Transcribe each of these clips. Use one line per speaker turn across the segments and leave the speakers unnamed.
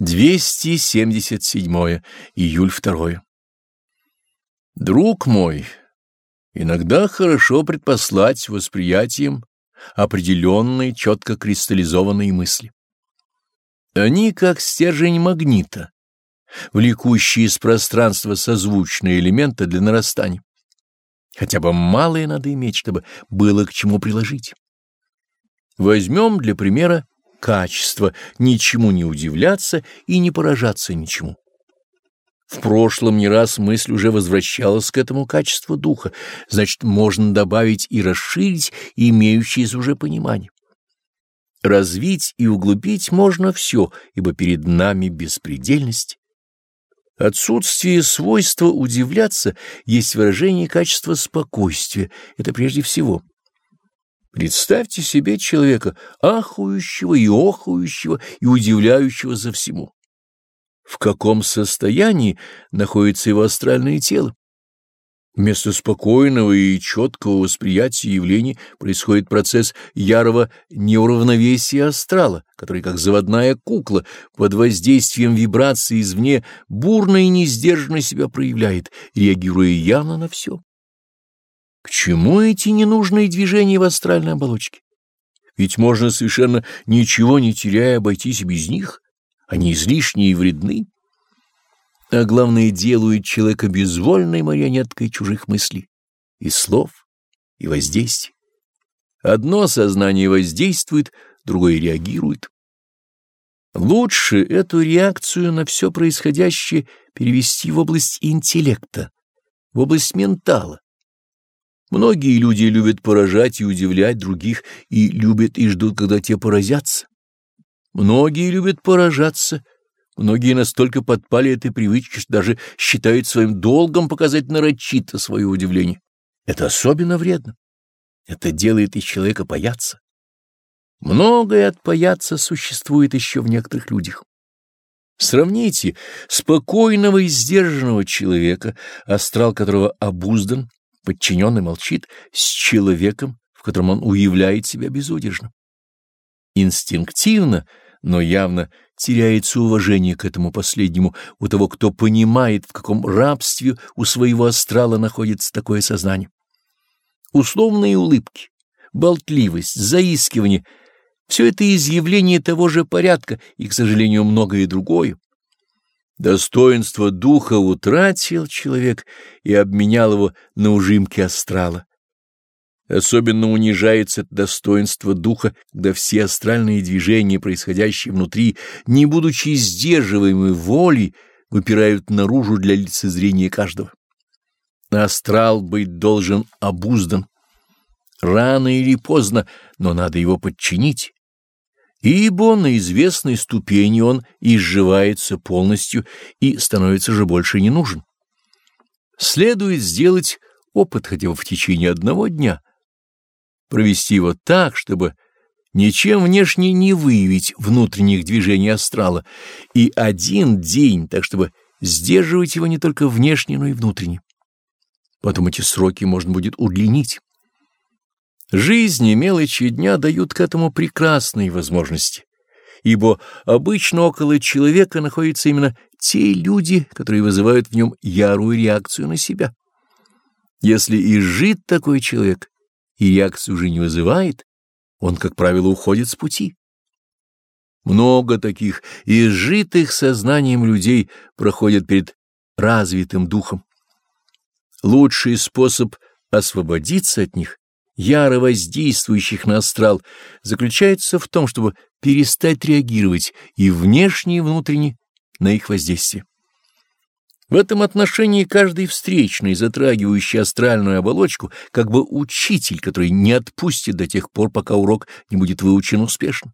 277 июль 2 Друг мой, иногда хорошо предпослать восприятием определенные, четко кристаллизованные мысли. Они как стержень магнита, влекущие из пространства созвучные элементы для нарастания. Хотя бы малое надо иметь, чтобы было к чему приложить. Возьмем для примера качество ничему не удивляться и не поражаться ничему. В прошлом не раз мысль уже возвращалась к этому качеству духа, значит, можно добавить и расширить имеющееся уже понимание. Развить и углубить можно все, ибо перед нами беспредельность. Отсутствие свойства удивляться есть выражение качества спокойствия, это прежде всего. Представьте себе человека, ахующего и охующего и удивляющегося всему. В каком состоянии находится его астральное тело? Вместо спокойного и четкого восприятия явлений происходит процесс ярого неуравновесия астрала, который, как заводная кукла, под воздействием вибрации извне бурно и несдержанно себя проявляет, реагируя явно на все. К чему эти ненужные движения в астральной оболочке? Ведь можно совершенно ничего не теряя обойтись без них. Они излишние и вредны. А главное, делают человека безвольной марионеткой чужих мыслей и слов, и воздействий. Одно сознание воздействует, другое реагирует. Лучше эту реакцию на все происходящее перевести в область интеллекта, в область ментала. Многие люди любят поражать и удивлять других и любят и ждут, когда те поразятся. Многие любят поражаться, многие настолько подпали этой привычки, что даже считают своим долгом показать нарочито свое удивление. Это особенно вредно. Это делает из человека паяться. Многое от паяться существует еще в некоторых людях. Сравните спокойного и сдержанного человека, астрал которого обуздан, подчиненный молчит с человеком, в котором он уявляет себя безудержно. Инстинктивно, но явно теряется уважение к этому последнему у того, кто понимает, в каком рабстве у своего астрала находится такое сознание. Условные улыбки, болтливость, заискивание — все это изъявление того же порядка и, к сожалению, многое другое. Достоинство духа утратил человек и обменял его на ужимки астрала. Особенно унижается достоинство духа, когда все астральные движения, происходящие внутри, не будучи сдерживаемой волей, выпирают наружу для лицезрения каждого. Астрал быть должен обуздан. Рано или поздно, но надо его подчинить ибо на известной ступени он изживается полностью и становится же больше не нужен. Следует сделать опыт хотя бы в течение одного дня, провести его так, чтобы ничем внешне не выявить внутренних движений астрала, и один день, так чтобы сдерживать его не только внешне, но и внутренне. Потом эти сроки можно будет удлинить. Жизнь и мелочи дня дают к этому прекрасные возможности, ибо обычно около человека находятся именно те люди, которые вызывают в нем ярую реакцию на себя. Если и жит такой человек, и реакцию уже не вызывает, он, как правило, уходит с пути. Много таких изжитых сознанием людей проходят перед развитым духом. Лучший способ освободиться от них яро воздействующих на астрал, заключается в том, чтобы перестать реагировать и внешне, и внутренне на их воздействие. В этом отношении каждый встречный, затрагивающий астральную оболочку, как бы учитель, который не отпустит до тех пор, пока урок не будет выучен успешно.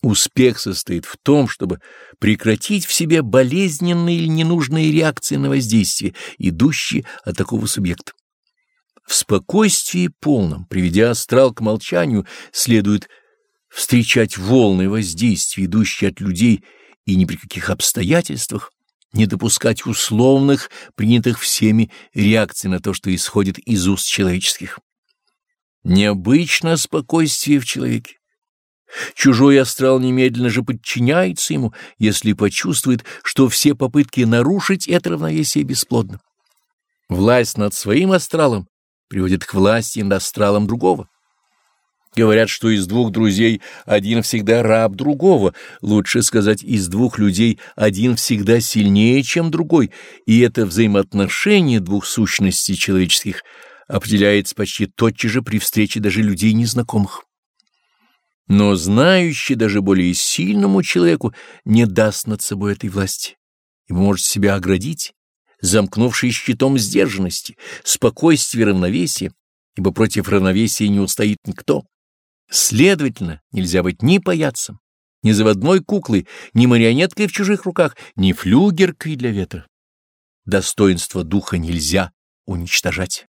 Успех состоит в том, чтобы прекратить в себе болезненные или ненужные реакции на воздействие, идущие от такого субъекта. В спокойствии полном, приведя астрал к молчанию, следует встречать волны воздействия, идущие от людей, и ни при каких обстоятельствах не допускать условных, принятых всеми реакций на то, что исходит из уст человеческих. Необычно спокойствие в человеке. Чужой астрал немедленно же подчиняется ему, если почувствует, что все попытки нарушить это равновесие бесплодны. Власть над своим астралом приводит к власти над астралом другого. Говорят, что из двух друзей один всегда раб другого, лучше сказать, из двух людей один всегда сильнее, чем другой, и это взаимоотношение двух сущностей человеческих определяется почти тотчас же при встрече даже людей незнакомых. Но знающий даже более сильному человеку не даст над собой этой власти, ибо может себя оградить, замкнувший щитом сдержанности, спокойствия и равновесия, ибо против равновесия не устоит никто. Следовательно, нельзя быть ни паяцем, ни заводной куклой, ни марионеткой в чужих руках, ни флюгеркой для ветра. Достоинство духа нельзя уничтожать.